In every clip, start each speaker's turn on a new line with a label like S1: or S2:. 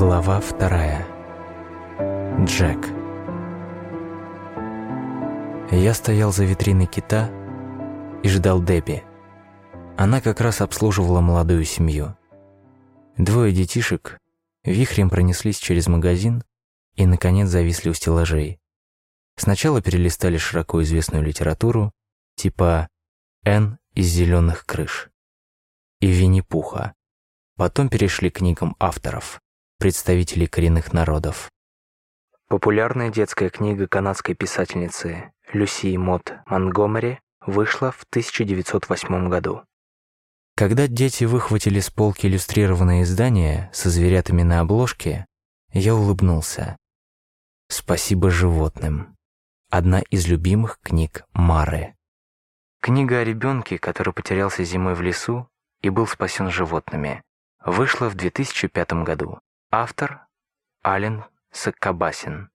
S1: Глава вторая. Джек. Я стоял за витриной кита и ждал Дебби. Она как раз обслуживала молодую семью. Двое детишек вихрем пронеслись через магазин и, наконец, зависли у стеллажей. Сначала перелистали широко известную литературу, типа «Н из зеленых крыш» и «Винни-Пуха». Потом перешли к книгам авторов представителей коренных народов. Популярная детская книга канадской писательницы Люси Мот Монгомери вышла в 1908 году. Когда дети выхватили с полки иллюстрированное издание со зверятами на обложке, я улыбнулся. «Спасибо животным». Одна из любимых книг Мары. Книга о ребенке, который потерялся зимой в лесу и был спасен животными, вышла в 2005 году. Автор – Ален Саккабасин,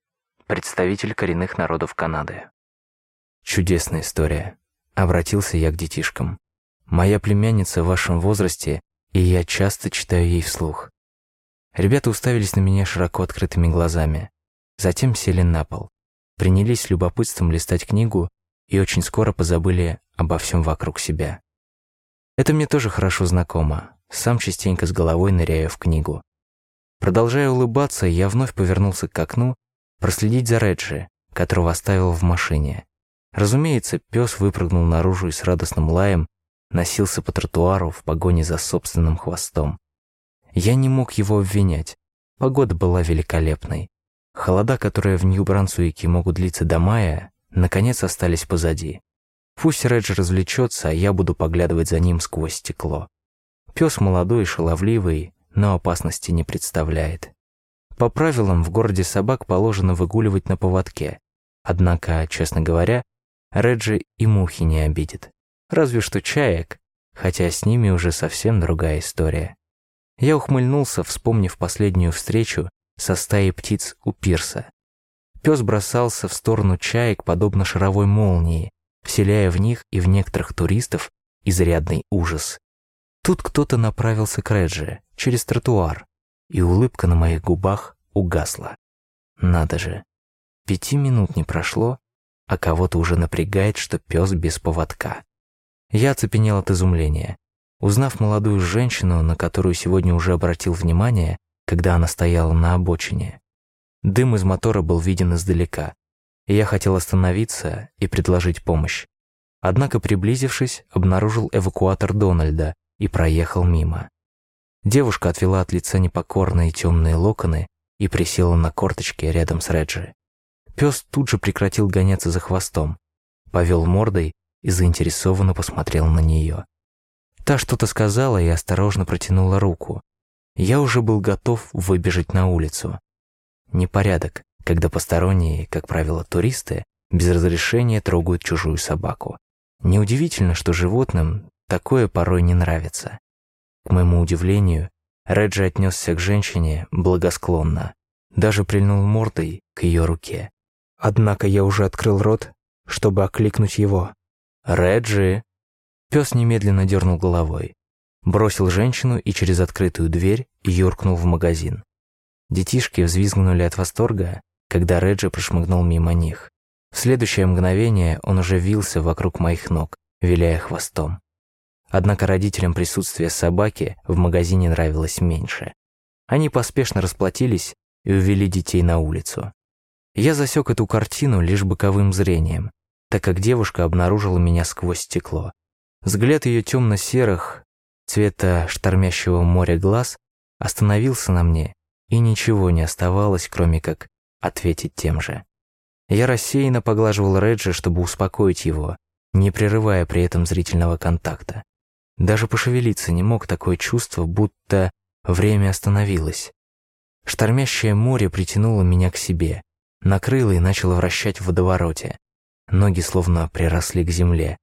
S1: представитель коренных народов Канады. Чудесная история. Обратился я к детишкам. Моя племянница в вашем возрасте, и я часто читаю ей вслух. Ребята уставились на меня широко открытыми глазами. Затем сели на пол. Принялись с любопытством листать книгу и очень скоро позабыли обо всем вокруг себя. Это мне тоже хорошо знакомо. Сам частенько с головой ныряю в книгу. Продолжая улыбаться, я вновь повернулся к окну, проследить за Реджи, которого оставил в машине. Разумеется, пес выпрыгнул наружу и с радостным лаем носился по тротуару в погоне за собственным хвостом. Я не мог его обвинять. Погода была великолепной. Холода, которые в Нью-Брансуике могут длиться до мая, наконец остались позади. Пусть Редж развлечется, а я буду поглядывать за ним сквозь стекло. Пес молодой и шаловливый, но опасности не представляет. По правилам, в городе собак положено выгуливать на поводке. Однако, честно говоря, Реджи и мухи не обидит. Разве что чаек, хотя с ними уже совсем другая история. Я ухмыльнулся, вспомнив последнюю встречу со стаей птиц у пирса. Пес бросался в сторону чаек, подобно шаровой молнии, вселяя в них и в некоторых туристов изрядный ужас. Тут кто-то направился к Реджи через тротуар, и улыбка на моих губах угасла. Надо же, пяти минут не прошло, а кого-то уже напрягает, что пес без поводка. Я оцепенел от изумления. Узнав молодую женщину, на которую сегодня уже обратил внимание, когда она стояла на обочине. Дым из мотора был виден издалека, и я хотел остановиться и предложить помощь. Однако, приблизившись, обнаружил эвакуатор Дональда, и проехал мимо. Девушка отвела от лица непокорные темные локоны и присела на корточки рядом с Реджи. Пес тут же прекратил гоняться за хвостом, повел мордой и заинтересованно посмотрел на нее. Та что-то сказала и осторожно протянула руку. Я уже был готов выбежать на улицу. Непорядок, когда посторонние, как правило, туристы, без разрешения трогают чужую собаку. Неудивительно, что животным Такое порой не нравится. К моему удивлению, Реджи отнесся к женщине благосклонно, даже прильнул мордой к ее руке. Однако я уже открыл рот, чтобы окликнуть его. «Реджи!» Пес немедленно дернул головой, бросил женщину и через открытую дверь юркнул в магазин. Детишки взвизгнули от восторга, когда Реджи прошмыгнул мимо них. В следующее мгновение он уже вился вокруг моих ног, виляя хвостом. Однако родителям присутствие собаки в магазине нравилось меньше. Они поспешно расплатились и увели детей на улицу. Я засек эту картину лишь боковым зрением, так как девушка обнаружила меня сквозь стекло. Взгляд ее темно-серых, цвета штормящего моря глаз, остановился на мне, и ничего не оставалось, кроме как ответить тем же. Я рассеянно поглаживал Реджи, чтобы успокоить его, не прерывая при этом зрительного контакта. Даже пошевелиться не мог такое чувство, будто время остановилось. Штормящее море притянуло меня к себе, накрыло и начало вращать в водовороте. Ноги словно приросли к земле.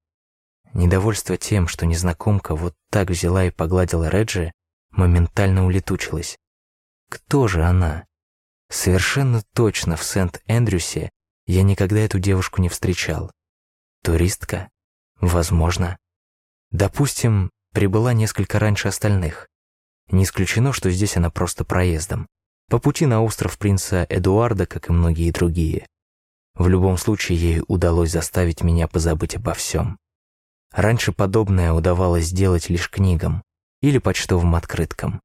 S1: Недовольство тем, что незнакомка вот так взяла и погладила Реджи, моментально улетучилось. Кто же она? Совершенно точно в Сент-Эндрюсе я никогда эту девушку не встречал. Туристка? Возможно. Допустим, прибыла несколько раньше остальных. Не исключено, что здесь она просто проездом. По пути на остров принца Эдуарда, как и многие другие. В любом случае, ей удалось заставить меня позабыть обо всем. Раньше подобное удавалось сделать лишь книгам или почтовым открыткам.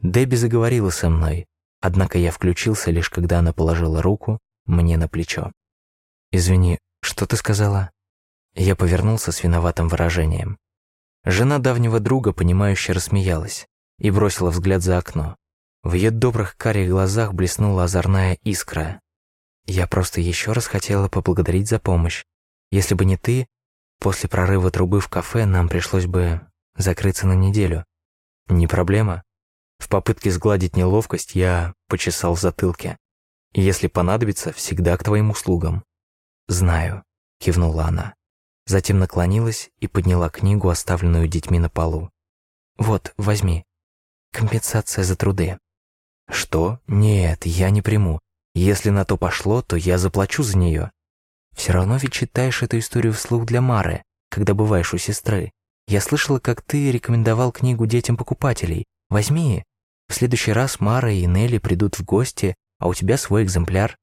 S1: Дебби заговорила со мной, однако я включился лишь когда она положила руку мне на плечо. «Извини, что ты сказала?» Я повернулся с виноватым выражением. Жена давнего друга, понимающе рассмеялась и бросила взгляд за окно. В ее добрых карих глазах блеснула озорная искра. Я просто еще раз хотела поблагодарить за помощь. Если бы не ты, после прорыва трубы в кафе нам пришлось бы закрыться на неделю. Не проблема. В попытке сгладить неловкость я почесал в затылке. Если понадобится, всегда к твоим услугам. Знаю, кивнула она. Затем наклонилась и подняла книгу, оставленную детьми на полу. Вот, возьми. Компенсация за труды. Что? Нет, я не приму. Если на то пошло, то я заплачу за нее. Все равно ведь читаешь эту историю вслух для Мары, когда бываешь у сестры. Я слышала, как ты рекомендовал книгу детям покупателей. Возьми. В следующий раз Мара и Нелли придут в гости, а у тебя свой экземпляр.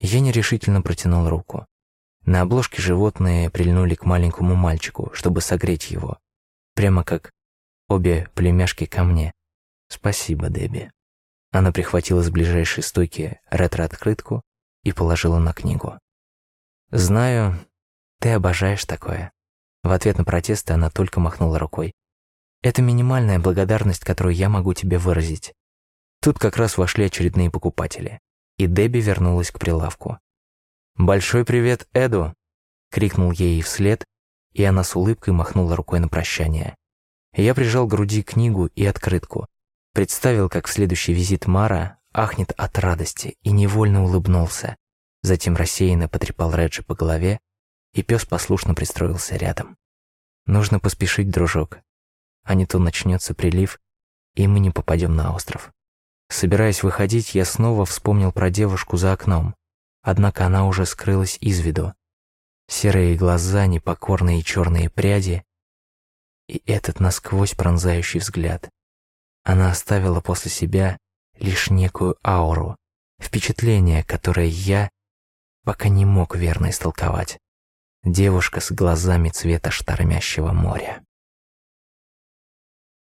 S1: Я нерешительно протянул руку. На обложке животные прильнули к маленькому мальчику, чтобы согреть его. Прямо как обе племяшки ко мне. Спасибо, Дебби. Она прихватила с ближайшей стойки ретро-открытку и положила на книгу. «Знаю, ты обожаешь такое». В ответ на протесты она только махнула рукой. «Это минимальная благодарность, которую я могу тебе выразить». Тут как раз вошли очередные покупатели, и Дебби вернулась к прилавку. «Большой привет, Эду!» — крикнул ей вслед, и она с улыбкой махнула рукой на прощание. Я прижал к груди книгу и открытку, Представил, как в следующий визит Мара ахнет от радости и невольно улыбнулся. Затем рассеянно потрепал Реджи по голове, и пес послушно пристроился рядом. Нужно поспешить, дружок, а не то начнется прилив, и мы не попадем на остров. Собираясь выходить, я снова вспомнил про девушку за окном, однако она уже скрылась из виду. Серые глаза, непокорные черные пряди и этот насквозь пронзающий взгляд — она оставила после себя лишь некую ауру, впечатление, которое я пока не мог верно истолковать. Девушка с глазами цвета штормящего моря.